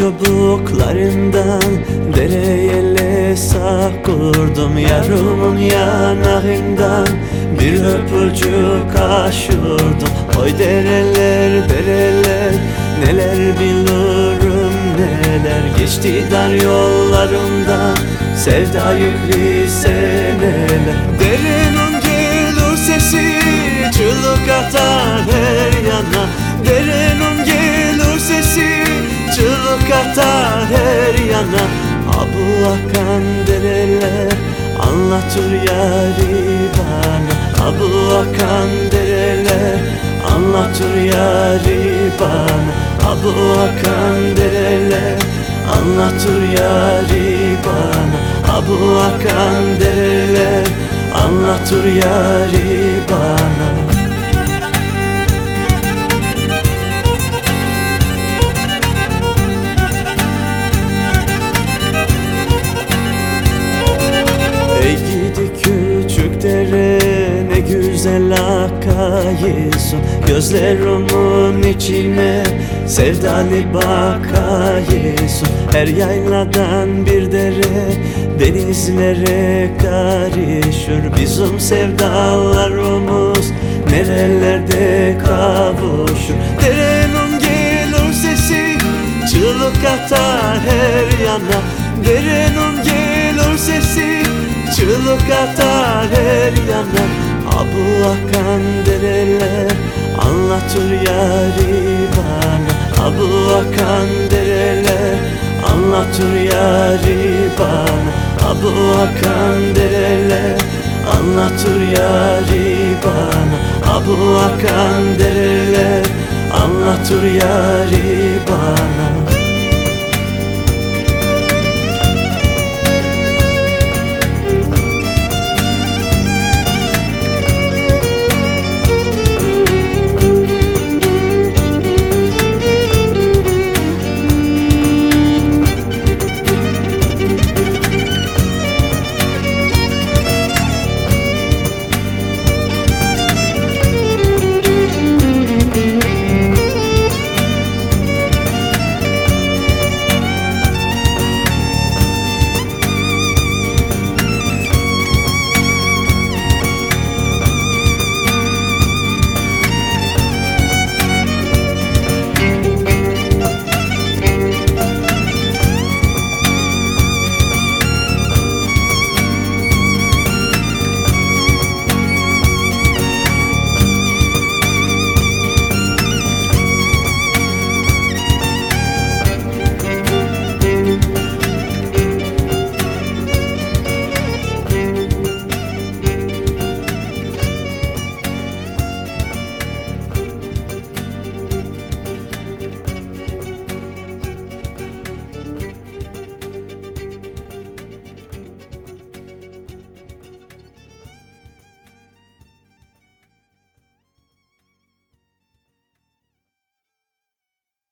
çubuklarından Dereye lesak kurdum. Yarımın yanağından Bir öpücük aşırdım Oy dereler dereler Neler bilirim neler. Geçti dar yollarımdan Sevda yüklü seneler Derenin akan dereler Anlatır yari bana. Abu akan dereler Anlatır yari bana. Abu akan dereler Anlatır yari bana. Abu akan dereler Anlatır yari bana güzel akayısın Gözlerimin içine sevdalı bakayısın Her yayladan bir dere denizlere karışır. Bizim sevdalarımız nerelerde kavuşur? Derenin gelir sesi çığlık atar her yana. Derenin gelir sesi Çığlık atar her yana Abu akan dereler Anlatır yari bana. Abu akan dereler Anlatır yari bana. Abu akan dereler Anlatır yari bana. Abu akan dereler Anlatır yari bana